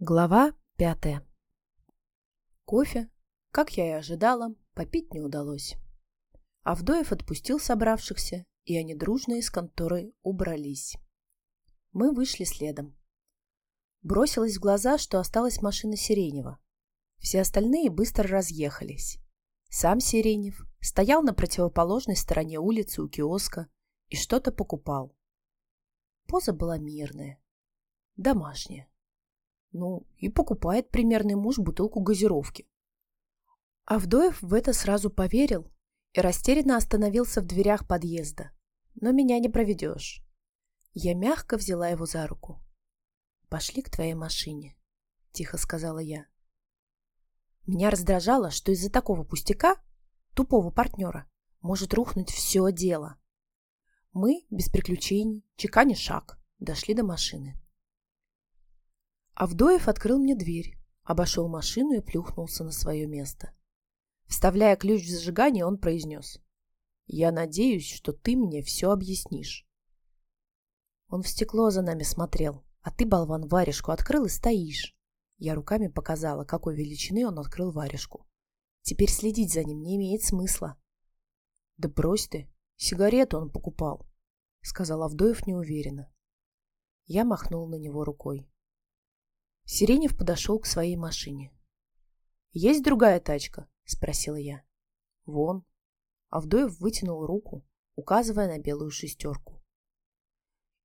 Глава пятая. Кофе, как я и ожидала, попить не удалось. Авдоев отпустил собравшихся, и они дружно из конторы убрались. Мы вышли следом. Бросилось в глаза, что осталась машина Сиренева. Все остальные быстро разъехались. Сам Сиренев стоял на противоположной стороне улицы у киоска и что-то покупал. Поза была мирная, домашняя. Ну, и покупает примерный муж бутылку газировки. Авдоев в это сразу поверил и растерянно остановился в дверях подъезда. Но меня не проведешь. Я мягко взяла его за руку. «Пошли к твоей машине», — тихо сказала я. Меня раздражало, что из-за такого пустяка, тупого партнера, может рухнуть все дело. Мы, без приключений, чеканя шаг, дошли до машины. Авдоев открыл мне дверь, обошел машину и плюхнулся на свое место. Вставляя ключ в зажигание, он произнес. «Я надеюсь, что ты мне все объяснишь». Он в стекло за нами смотрел, а ты, болван, варежку открыл и стоишь. Я руками показала, какой величины он открыл варежку. Теперь следить за ним не имеет смысла. «Да брось ты, сигарету он покупал», — сказал Авдоев неуверенно. Я махнул на него рукой. Сиренев подошел к своей машине. «Есть другая тачка?» – спросила я. «Вон». Авдоев вытянул руку, указывая на белую шестерку.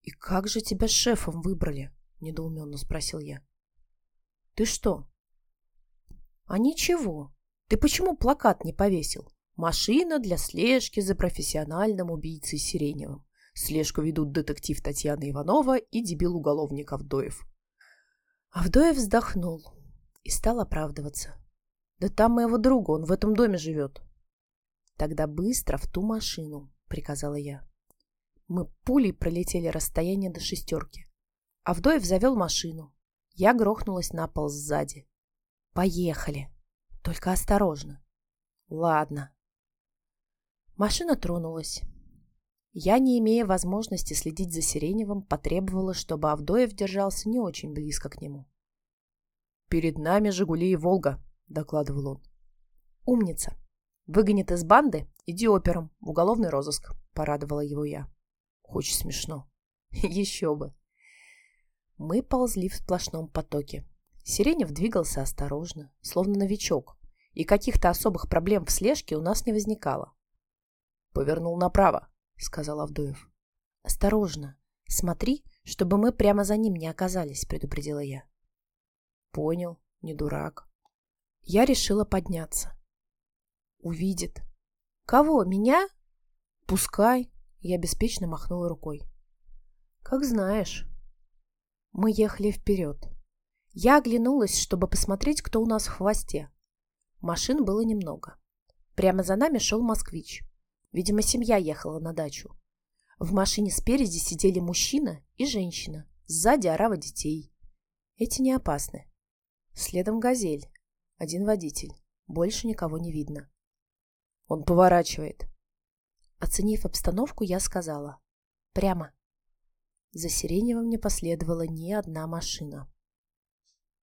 «И как же тебя шефом выбрали?» – недоуменно спросил я. «Ты что?» «А ничего. Ты почему плакат не повесил? Машина для слежки за профессиональным убийцей Сиреневым. Слежку ведут детектив Татьяна Иванова и дебил-уголовник Авдоев. Авдоев вздохнул и стал оправдываться. «Да там моего друга, он в этом доме живет». «Тогда быстро в ту машину», — приказала я. Мы пулей пролетели расстояние до шестерки. Авдоев завел машину. Я грохнулась на пол сзади. «Поехали. Только осторожно». «Ладно». Машина тронулась. Я, не имея возможности следить за Сиреневым, потребовала, чтобы Авдоев держался не очень близко к нему. «Перед нами «Жигули» и «Волга», — докладывал он. «Умница. Выгонит из банды, иди опером, в уголовный розыск», — порадовала его я. Очень смешно. Еще бы. Мы ползли в сплошном потоке. Сиренев двигался осторожно, словно новичок, и каких-то особых проблем в слежке у нас не возникало. Повернул направо, — сказал Авдоев. «Осторожно. Смотри, чтобы мы прямо за ним не оказались», — предупредила я. «Понял, не дурак». Я решила подняться. «Увидит». «Кого, меня?» «Пускай», — я беспечно махнула рукой. «Как знаешь». Мы ехали вперед. Я оглянулась, чтобы посмотреть, кто у нас в хвосте. Машин было немного. Прямо за нами шел москвич. Видимо, семья ехала на дачу. В машине спереди сидели мужчина и женщина. Сзади орава детей. Эти не опасны. Следом газель. Один водитель. Больше никого не видно. Он поворачивает. Оценив обстановку, я сказала. Прямо. За Сиреневым не последовала ни одна машина.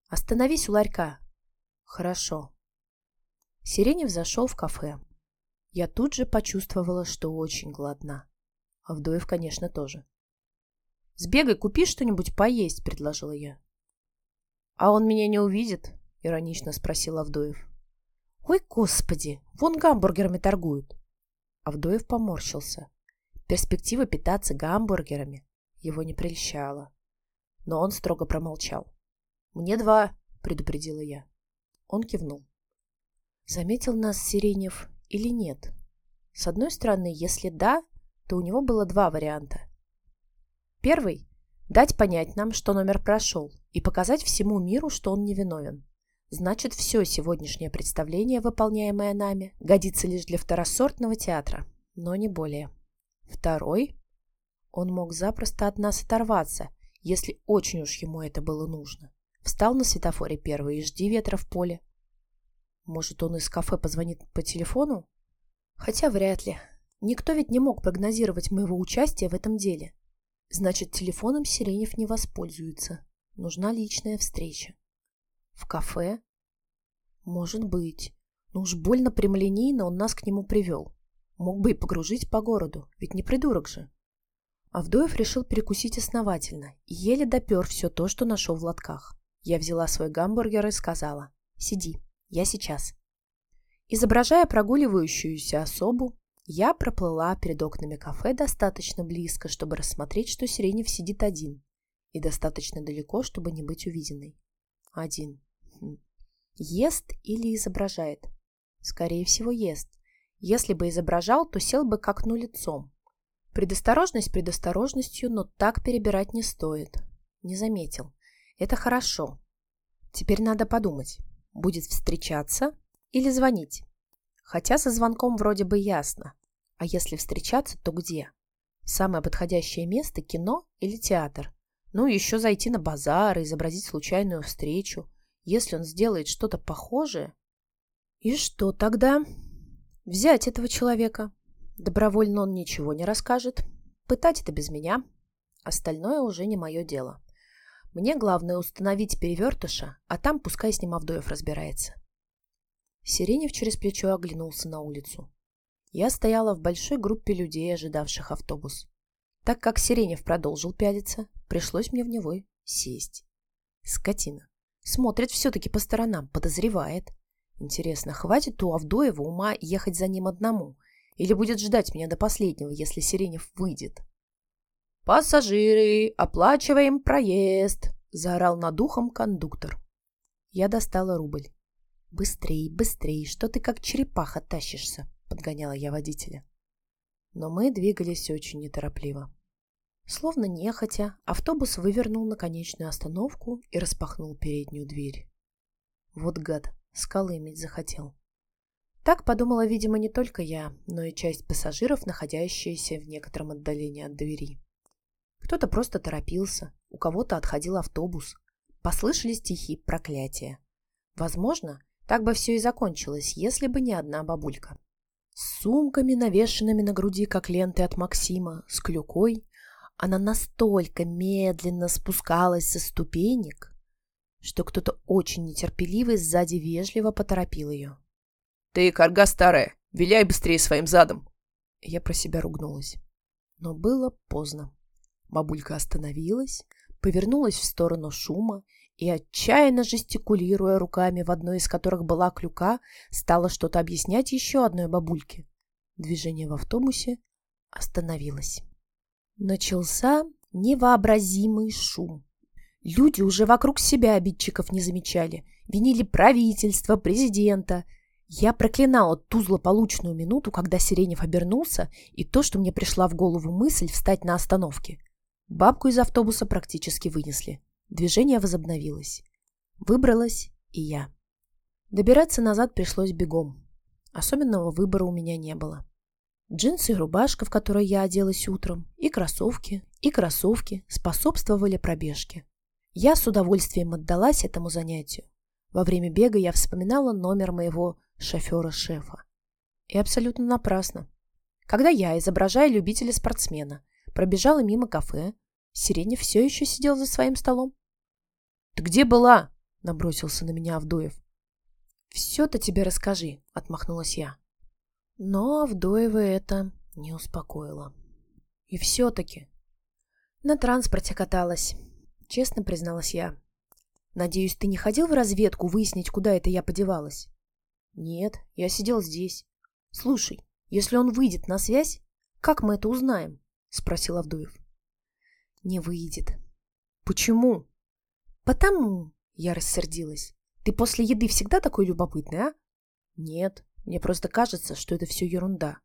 «Остановись у ларька». «Хорошо». Сиренев зашел в кафе. Я тут же почувствовала, что очень голодна. Авдоев, конечно, тоже. «Сбегай, купи что-нибудь поесть», — предложила я. «А он меня не увидит?» — иронично спросил Авдоев. «Ой, господи, вон гамбургерами торгуют». Авдоев поморщился. Перспектива питаться гамбургерами его не прельщала. Но он строго промолчал. «Мне два», — предупредила я. Он кивнул. Заметил нас Сиренев или нет. С одной стороны, если да, то у него было два варианта. Первый – дать понять нам, что номер прошел, и показать всему миру, что он невиновен. Значит, все сегодняшнее представление, выполняемое нами, годится лишь для второсортного театра, но не более. Второй – он мог запросто от нас оторваться, если очень уж ему это было нужно. Встал на светофоре первый и жди ветра в поле, может, он из кафе позвонит по телефону? Хотя вряд ли. Никто ведь не мог прогнозировать моего участия в этом деле. Значит, телефоном Сиренев не воспользуется. Нужна личная встреча. В кафе? Может быть. Но уж больно прямолинейно он нас к нему привел. Мог бы и погружить по городу, ведь не придурок же. Авдоев решил перекусить основательно и еле допер все то, что нашел в лотках. Я взяла свой гамбургер и сказала «Сиди, я сейчас». Изображая прогуливающуюся особу, я проплыла перед окнами кафе достаточно близко, чтобы рассмотреть, что Сиренев сидит один, и достаточно далеко, чтобы не быть увиденной. Один. Хм. Ест или изображает? Скорее всего, ест. Если бы изображал, то сел бы к окну лицом. Предосторожность предосторожностью, но так перебирать не стоит. Не заметил. Это хорошо. Теперь надо подумать, будет встречаться или звонить. Хотя со звонком вроде бы ясно. А если встречаться, то где? Самое подходящее место – кино или театр. Ну, еще зайти на базар и изобразить случайную встречу. Если он сделает что-то похожее... И что тогда? Взять этого человека. Добровольно он ничего не расскажет. Пытать это без меня. Остальное уже не мое дело. Мне главное установить перевертыша, а там пускай с ним Авдоев разбирается. Сиренев через плечо оглянулся на улицу. Я стояла в большой группе людей, ожидавших автобус. Так как Сиренев продолжил пялиться, пришлось мне в него сесть. Скотина. Смотрит все-таки по сторонам, подозревает. Интересно, хватит у Авдоева ума ехать за ним одному? Или будет ждать меня до последнего, если Сиренев выйдет? «Пассажиры, оплачиваем проезд!» – заорал над ухом кондуктор. Я достала рубль. «Быстрей, быстрей, что ты как черепаха тащишься?» – подгоняла я водителя. Но мы двигались очень неторопливо. Словно нехотя, автобус вывернул на конечную остановку и распахнул переднюю дверь. Вот гад, скалы иметь захотел. Так подумала, видимо, не только я, но и часть пассажиров, находящиеся в некотором отдалении от двери. Кто-то просто торопился, у кого-то отходил автобус. Послышались тихие проклятия. Возможно, так бы все и закончилось, если бы не одна бабулька. С сумками, навешенными на груди, как ленты от Максима, с клюкой, она настолько медленно спускалась со ступенек, что кто-то очень нетерпеливый сзади вежливо поторопил ее. «Ты, карга старая, виляй быстрее своим задом!» Я про себя ругнулась. Но было поздно. Бабулька остановилась, повернулась в сторону шума и, отчаянно жестикулируя руками, в одной из которых была клюка, стала что-то объяснять еще одной бабульке. Движение в автобусе остановилось. Начался невообразимый шум. Люди уже вокруг себя обидчиков не замечали, винили правительство, президента. Я проклинала ту злополучную минуту, когда Сиренев обернулся, и то, что мне пришла в голову мысль встать на остановке – Бабку из автобуса практически вынесли. Движение возобновилось. Выбралась и я. Добираться назад пришлось бегом. Особенного выбора у меня не было. Джинсы и рубашка, в которой я оделась утром, и кроссовки, и кроссовки способствовали пробежке. Я с удовольствием отдалась этому занятию. Во время бега я вспоминала номер моего шофера-шефа. И абсолютно напрасно. Когда я, изображая любителя-спортсмена, пробежала мимо кафе. Сиренев все еще сидел за своим столом. — Ты где была? — набросился на меня Авдоев. — Все-то тебе расскажи, — отмахнулась я. Но Авдоева это не успокоило. И все-таки. На транспорте каталась, честно призналась я. Надеюсь, ты не ходил в разведку выяснить, куда это я подевалась? Нет, я сидел здесь. Слушай, если он выйдет на связь, как мы это узнаем? — спросил Авдуев. «Не выйдет». «Почему?» «Потому», — я рассердилась. «Ты после еды всегда такой любопытный, а?» «Нет, мне просто кажется, что это все ерунда».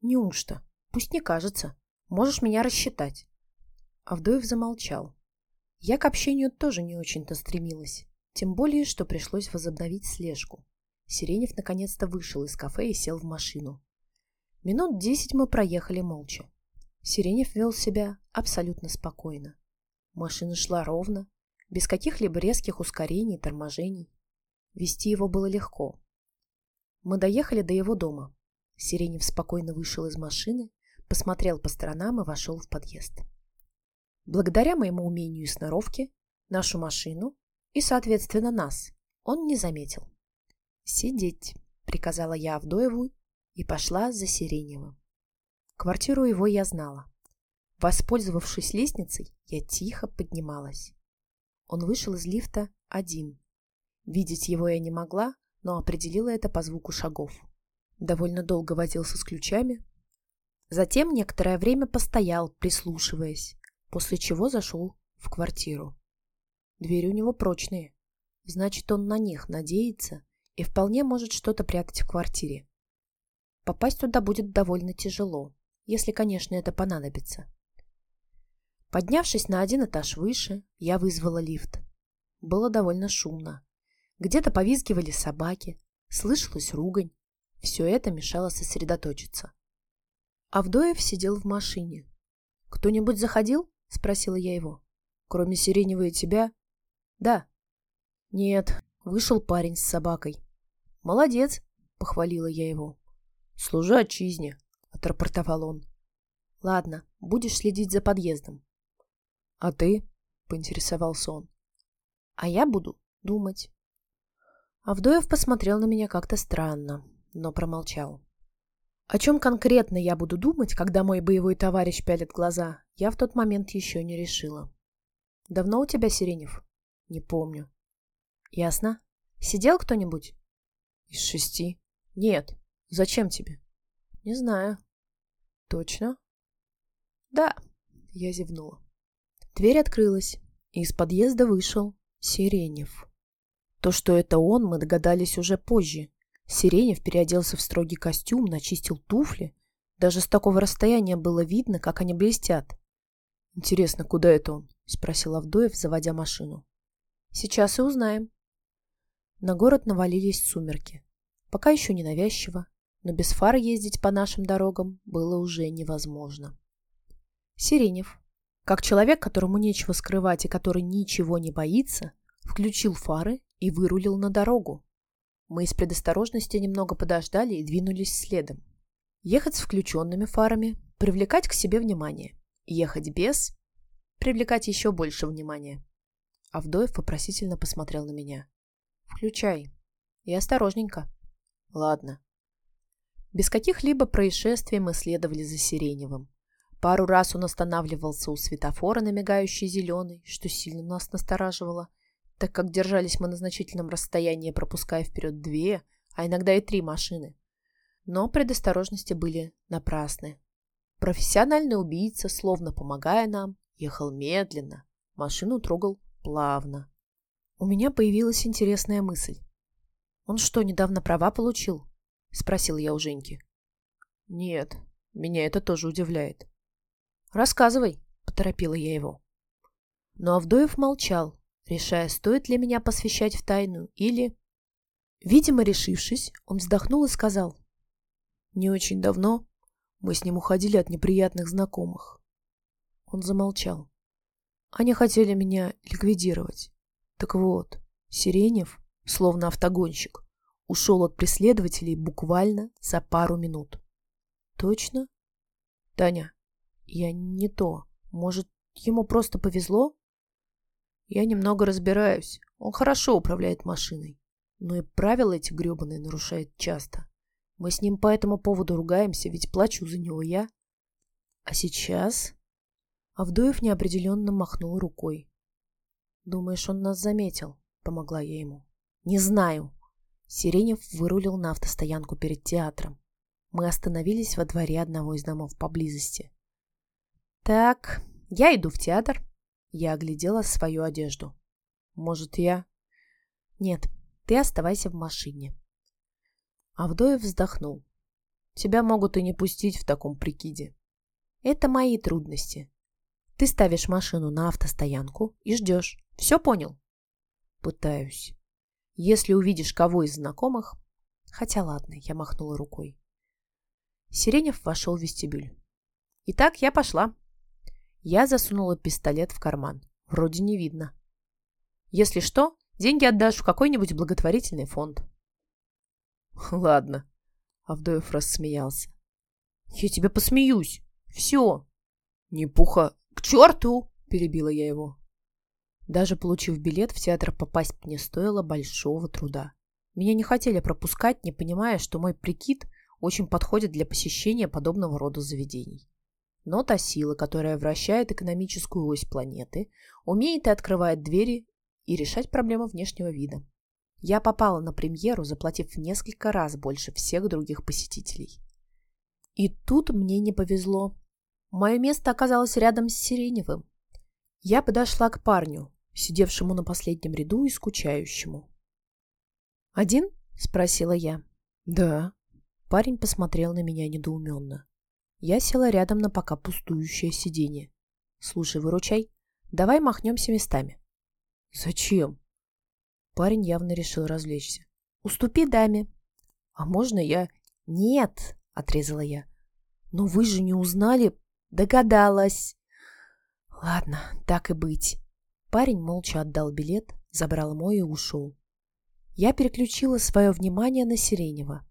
«Неужто? Пусть не кажется. Можешь меня рассчитать». Авдоев замолчал. Я к общению тоже не очень-то стремилась, тем более, что пришлось возобновить слежку. Сиренев наконец-то вышел из кафе и сел в машину. Минут десять мы проехали молча. Сиренев вел себя абсолютно спокойно. Машина шла ровно, без каких-либо резких ускорений и торможений. Вести его было легко. Мы доехали до его дома. Сиренев спокойно вышел из машины, посмотрел по сторонам и вошел в подъезд. Благодаря моему умению и сноровке, нашу машину, И, соответственно, нас он не заметил. «Сидеть», — приказала я Авдоеву и пошла за Сиреневым. Квартиру его я знала. Воспользовавшись лестницей, я тихо поднималась. Он вышел из лифта один. Видеть его я не могла, но определила это по звуку шагов. Довольно долго возился с ключами. Затем некоторое время постоял, прислушиваясь, после чего зашел в квартиру. Двери у него прочные. Значит, он на них надеется и вполне может что-то прятать в квартире. Попасть туда будет довольно тяжело, если, конечно, это понадобится. Поднявшись на один этаж выше, я вызвала лифт. Было довольно шумно. Где-то повизгивали собаки, слышалась ругань. Все это мешало сосредоточиться. Авдоев сидел в машине. «Кто-нибудь заходил?» – спросила я его. «Кроме Сиреневой и тебя?» «Да». «Нет, вышел парень с собакой». «Молодец», – похвалила я его. «Служу отчизне», – отрапортовал он. «Ладно, будешь следить за подъездом». «А ты?» – поинтересовался он. «А я буду думать». Авдоев посмотрел на меня как-то странно, но промолчал. О чем конкретно я буду думать, когда мой боевой товарищ пялит глаза, я в тот момент еще не решила. «Давно у тебя Сиренев?» «Не помню». «Ясно. Сидел кто-нибудь?» «Из шести». «Нет. Зачем тебе?» «Не знаю». «Точно?» «Да», — я зевнула. Дверь открылась, и из подъезда вышел Сиренев. То, что это он, мы догадались уже позже. Сиренев переоделся в строгий костюм, начистил туфли. Даже с такого расстояния было видно, как они блестят. «Интересно, куда это он?» — спросил Авдоев, заводя машину. «Сейчас и узнаем». На город навалились сумерки. Пока еще не навязчиво, но без фар ездить по нашим дорогам было уже невозможно. Сиренев, как человек, которому нечего скрывать и который ничего не боится, включил фары и вырулил на дорогу. Мы из предосторожности немного подождали и двинулись следом. Ехать с включенными фарами, привлекать к себе внимание. Ехать без – привлекать еще больше внимания. Авдоев вопросительно посмотрел на меня. «Включай. И осторожненько». «Ладно». Без каких-либо происшествий мы следовали за Сиреневым. Пару раз он останавливался у светофора на мигающий зеленый, что сильно нас настораживало, так как держались мы на значительном расстоянии, пропуская вперед две, а иногда и три машины. Но предосторожности были напрасны. Профессиональный убийца, словно помогая нам, ехал медленно, машину трогал плавно. У меня появилась интересная мысль. «Он что, недавно права получил?» — спросил я у Женьки. «Нет, меня это тоже удивляет. «Рассказывай», — поторопила я его. Но Авдоев молчал, решая, стоит ли меня посвящать в тайну или... Видимо, решившись, он вздохнул и сказал. «Не очень давно мы с ним уходили от неприятных знакомых». Он замолчал. Они хотели меня ликвидировать. Так вот, Сиренев, словно автогонщик, ушел от преследователей буквально за пару минут. «Точно?» «Таня, я не то. Может, ему просто повезло? Я немного разбираюсь. Он хорошо управляет машиной. Но и правила эти гребаные нарушает часто. Мы с ним по этому поводу ругаемся, ведь плачу за него я. А сейчас... Авдоев неопределенно махнул рукой. «Думаешь, он нас заметил?» — помогла я ему. «Не знаю». Сиренев вырулил на автостоянку перед театром. Мы остановились во дворе одного из домов поблизости. «Так, я иду в театр». Я оглядела свою одежду. «Может, я?» «Нет, ты оставайся в машине». Авдоев вздохнул. «Тебя могут и не пустить в таком прикиде». «Это мои трудности. Ты ставишь машину на автостоянку и ждешь. Все понял?» «Пытаюсь. Если увидишь кого из знакомых...» «Хотя ладно», я махнула рукой. Сиренев вошел в вестибюль. «Итак, я пошла». Я засунула пистолет в карман. Вроде не видно. Если что, деньги отдашь в какой-нибудь благотворительный фонд. Ладно. Авдоев рассмеялся. Я тебе посмеюсь. Все. Не пуха. К черту, перебила я его. Даже получив билет, в театр попасть мне стоило большого труда. Меня не хотели пропускать, не понимая, что мой прикид очень подходит для посещения подобного рода заведений. Но та сила, которая вращает экономическую ось планеты, умеет и открывает двери и решать проблемы внешнего вида. Я попала на премьеру, заплатив в несколько раз больше всех других посетителей. И тут мне не повезло. Мое место оказалось рядом с Сиреневым. Я подошла к парню, сидевшему на последнем ряду и скучающему. «Один?» – спросила я. «Да». Парень посмотрел на меня недоуменно. Я села рядом на пока пустующее сиденье. «Слушай, выручай. Давай махнемся местами». «Зачем?» Парень явно решил развлечься. «Уступи даме». «А можно я...» «Нет», — отрезала я. «Но вы же не узнали...» «Догадалась». «Ладно, так и быть». Парень молча отдал билет, забрал мой и ушел. Я переключила свое внимание на Сиренева.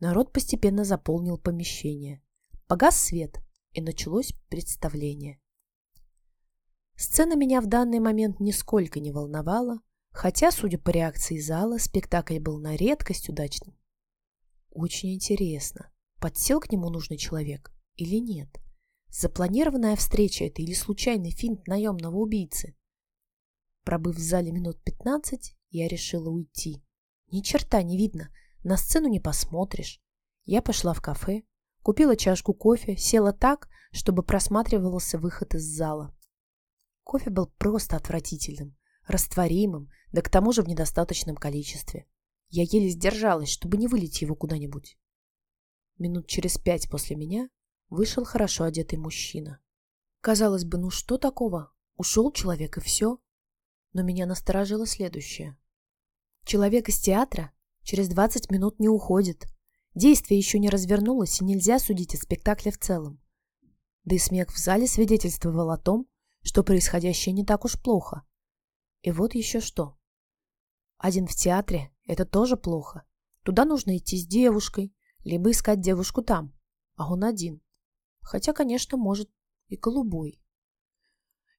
Народ постепенно заполнил помещение. Погас свет, и началось представление. Сцена меня в данный момент нисколько не волновала, хотя, судя по реакции зала, спектакль был на редкость удачным. Очень интересно, подсел к нему нужный человек или нет? Запланированная встреча это или случайный финт наемного убийцы? Пробыв в зале минут пятнадцать, я решила уйти. Ни черта не видно, на сцену не посмотришь. Я пошла в кафе, Купила чашку кофе, села так, чтобы просматривался выход из зала. Кофе был просто отвратительным, растворимым, да к тому же в недостаточном количестве. Я еле сдержалась, чтобы не вылить его куда-нибудь. Минут через пять после меня вышел хорошо одетый мужчина. Казалось бы, ну что такого? Ушел человек и все. Но меня насторожило следующее. Человек из театра через 20 минут не уходит, Действие еще не развернулось, и нельзя судить о спектакле в целом. Да и смех в зале свидетельствовал о том, что происходящее не так уж плохо. И вот еще что. Один в театре – это тоже плохо. Туда нужно идти с девушкой, либо искать девушку там, а он один. Хотя, конечно, может и голубой.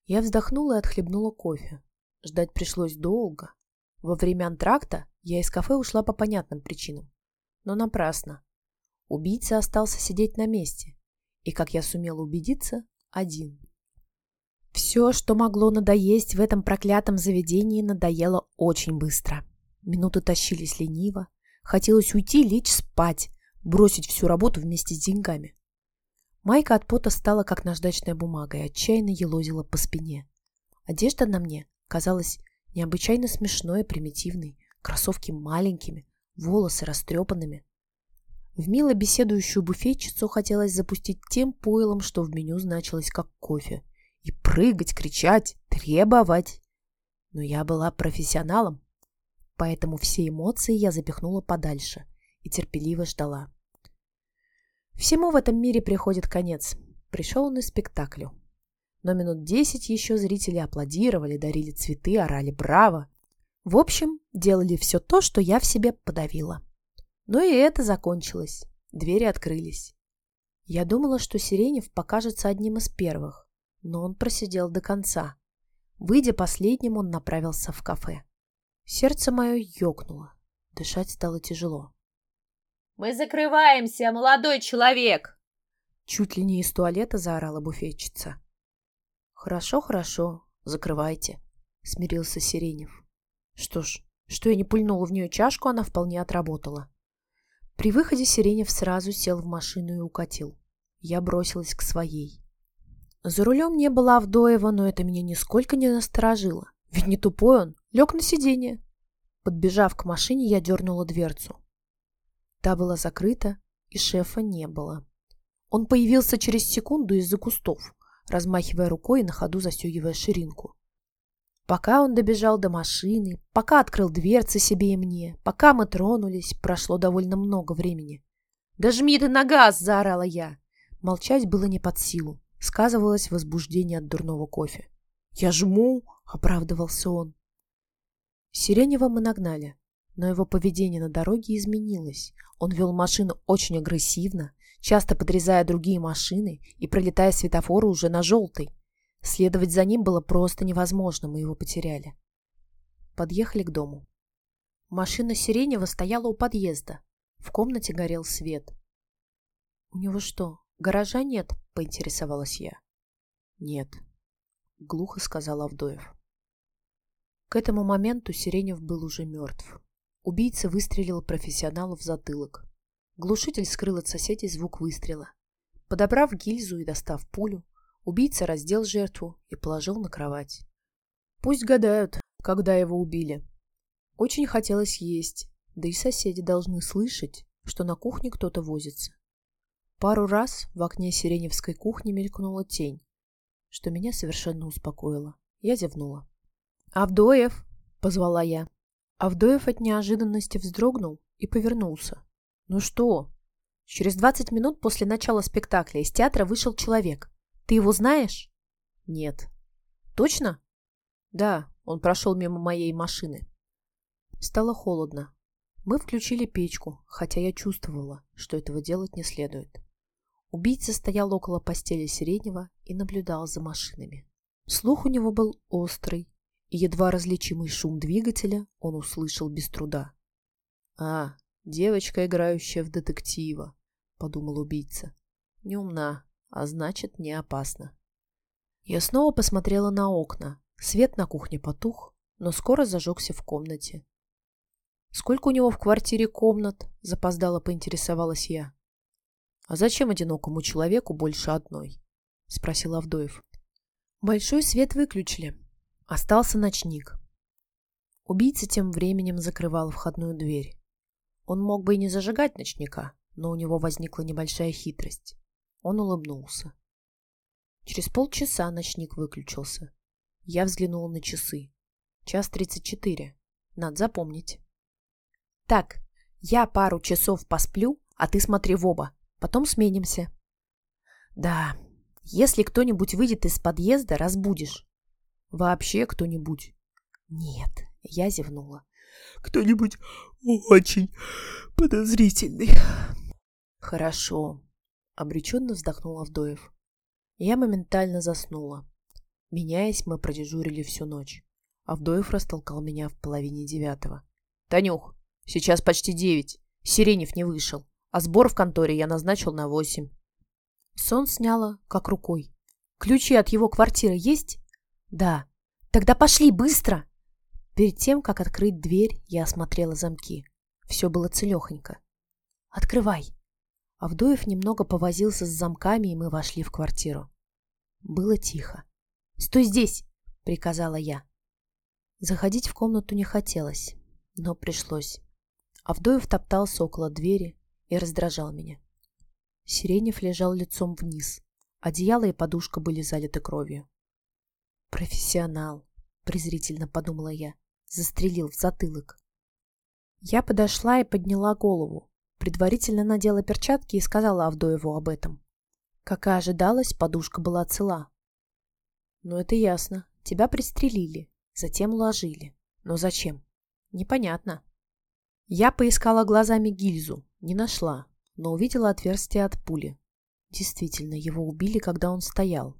Я вздохнула и отхлебнула кофе. Ждать пришлось долго. Во время антракта я из кафе ушла по понятным причинам но напрасно. Убийца остался сидеть на месте, и, как я сумела убедиться, один. Все, что могло надоесть в этом проклятом заведении, надоело очень быстро. Минуты тащились лениво. Хотелось уйти, лечь спать, бросить всю работу вместе с деньгами. Майка от пота стала как наждачная бумага и отчаянно елозила по спине. Одежда на мне казалась необычайно смешной и примитивной, кроссовки маленькими, волосы растрепанными. В мило беседующую буфетчицу хотелось запустить тем пойлом, что в меню значилось как кофе. И прыгать, кричать, требовать. Но я была профессионалом, поэтому все эмоции я запихнула подальше и терпеливо ждала. Всему в этом мире приходит конец. Пришел он и спектаклю. Но минут десять еще зрители аплодировали, дарили цветы, орали «Браво!». В общем, делали все то, что я в себе подавила. Но и это закончилось. Двери открылись. Я думала, что Сиренев покажется одним из первых, но он просидел до конца. Выйдя последним, он направился в кафе. Сердце мое ёкнуло. Дышать стало тяжело. «Мы закрываемся, молодой человек!» Чуть ли не из туалета заорала буфетчица. «Хорошо, хорошо, закрывайте», — смирился Сиренев. Что ж, что я не пульнула в нее чашку, она вполне отработала. При выходе Сиренев сразу сел в машину и укатил. Я бросилась к своей. За рулем не было Авдоева, но это меня нисколько не насторожило. Ведь не тупой он, лег на сиденье. Подбежав к машине, я дернула дверцу. Та была закрыта, и шефа не было. Он появился через секунду из-за кустов, размахивая рукой и на ходу застегивая ширинку. Пока он добежал до машины, пока открыл дверцы себе и мне, пока мы тронулись, прошло довольно много времени. «Да жми ты на газ!» – заорала я. Молчать было не под силу. Сказывалось возбуждение от дурного кофе. «Я жму!» – оправдывался он. Сиренева мы нагнали, но его поведение на дороге изменилось. Он вел машину очень агрессивно, часто подрезая другие машины и пролетая светофоры уже на желтый. Следовать за ним было просто невозможно, мы его потеряли. Подъехали к дому. Машина Сиренева стояла у подъезда. В комнате горел свет. «У него что, гаража нет?» – поинтересовалась я. «Нет», – глухо сказал Авдоев. К этому моменту Сиренев был уже мертв. Убийца выстрелил профессионалу в затылок. Глушитель скрыл от соседей звук выстрела. Подобрав гильзу и достав пулю, убийца раздел жертву и положил на кровать. Пусть гадают, когда его убили. Очень хотелось есть, да и соседи должны слышать, что на кухне кто-то возится. Пару раз в окне сиреневской кухни мелькнула тень, что меня совершенно успокоило. Я зевнула. «Авдоев!» — позвала я. Авдоев от неожиданности вздрогнул и повернулся. «Ну что?» Через двадцать минут после начала спектакля из театра вышел человек. «Ты его знаешь?» «Нет». «Точно?» «Да, он прошел мимо моей машины». Стало холодно. Мы включили печку, хотя я чувствовала, что этого делать не следует. Убийца стоял около постели Среднего и наблюдал за машинами. Слух у него был острый, и едва различимый шум двигателя он услышал без труда. «А, девочка, играющая в детектива», — подумал убийца. «Не умна, а значит, не опасна». Я снова посмотрела на окна. Свет на кухне потух, но скоро зажегся в комнате. «Сколько у него в квартире комнат?» — запоздало поинтересовалась я. «А зачем одинокому человеку больше одной?» — спросил Авдоев. Большой свет выключили. Остался ночник. Убийца тем временем закрывал входную дверь. Он мог бы и не зажигать ночника, но у него возникла небольшая хитрость. Он улыбнулся. Через полчаса ночник выключился. Я взглянула на часы. Час тридцать четыре. Надо запомнить. Так, я пару часов посплю, а ты смотри в оба. Потом сменимся. Да, если кто-нибудь выйдет из подъезда, разбудишь. Вообще кто-нибудь? Нет, я зевнула. Кто-нибудь очень подозрительный. Хорошо, обреченно вздохнул Авдоев. Я моментально заснула. Меняясь, мы продежурили всю ночь. Авдоев растолкал меня в половине девятого. «Танюх, сейчас почти девять. Сиренев не вышел а сбор в конторе я назначил на восемь. Сон сняла, как рукой. Ключи от его квартиры есть? Да. Тогда пошли, быстро! Перед тем, как открыть дверь, я осмотрела замки. Все было целехонько. Открывай. Авдоев немного повозился с замками, и мы вошли в квартиру. Было тихо. «Стой здесь!» — приказала я. Заходить в комнату не хотелось, но пришлось. Авдоев топтался около двери, и раздражал меня. Сиренев лежал лицом вниз. Одеяло и подушка были залиты кровью. «Профессионал», — презрительно подумала я, застрелил в затылок. Я подошла и подняла голову, предварительно надела перчатки и сказала Авдоеву об этом. Как и ожидалось, подушка была цела. «Ну, это ясно. Тебя пристрелили, затем уложили. Но зачем? Непонятно». Я поискала глазами гильзу, не нашла, но увидела отверстие от пули. Действительно, его убили, когда он стоял.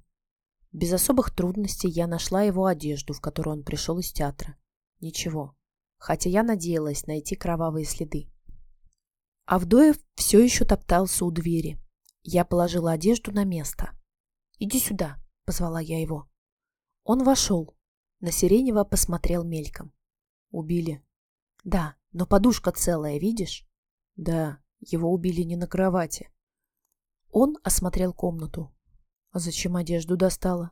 Без особых трудностей я нашла его одежду, в которую он пришел из театра. Ничего. Хотя я надеялась найти кровавые следы. Авдоев все еще топтался у двери. Я положила одежду на место. «Иди сюда», — позвала я его. Он вошел. На Сиренева посмотрел мельком. «Убили?» «Да, но подушка целая, видишь?» Да, его убили не на кровати. Он осмотрел комнату. А зачем одежду достала?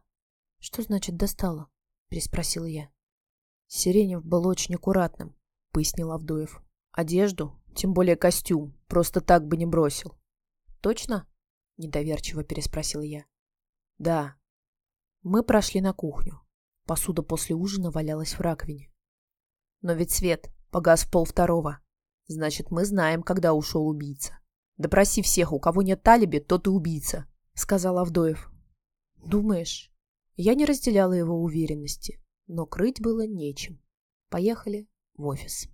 Что значит достала? Переспросил я. Сиренев был очень аккуратным, пояснил Авдоев. Одежду, тем более костюм, просто так бы не бросил. Точно? Недоверчиво переспросил я. Да. Мы прошли на кухню. Посуда после ужина валялась в раковине. Но ведь свет погас в пол второго. Значит, мы знаем, когда ушел убийца. Допроси всех, у кого нет алиби, тот и убийца, сказал Авдоев. Думаешь? Я не разделяла его уверенности, но крыть было нечем. Поехали в офис.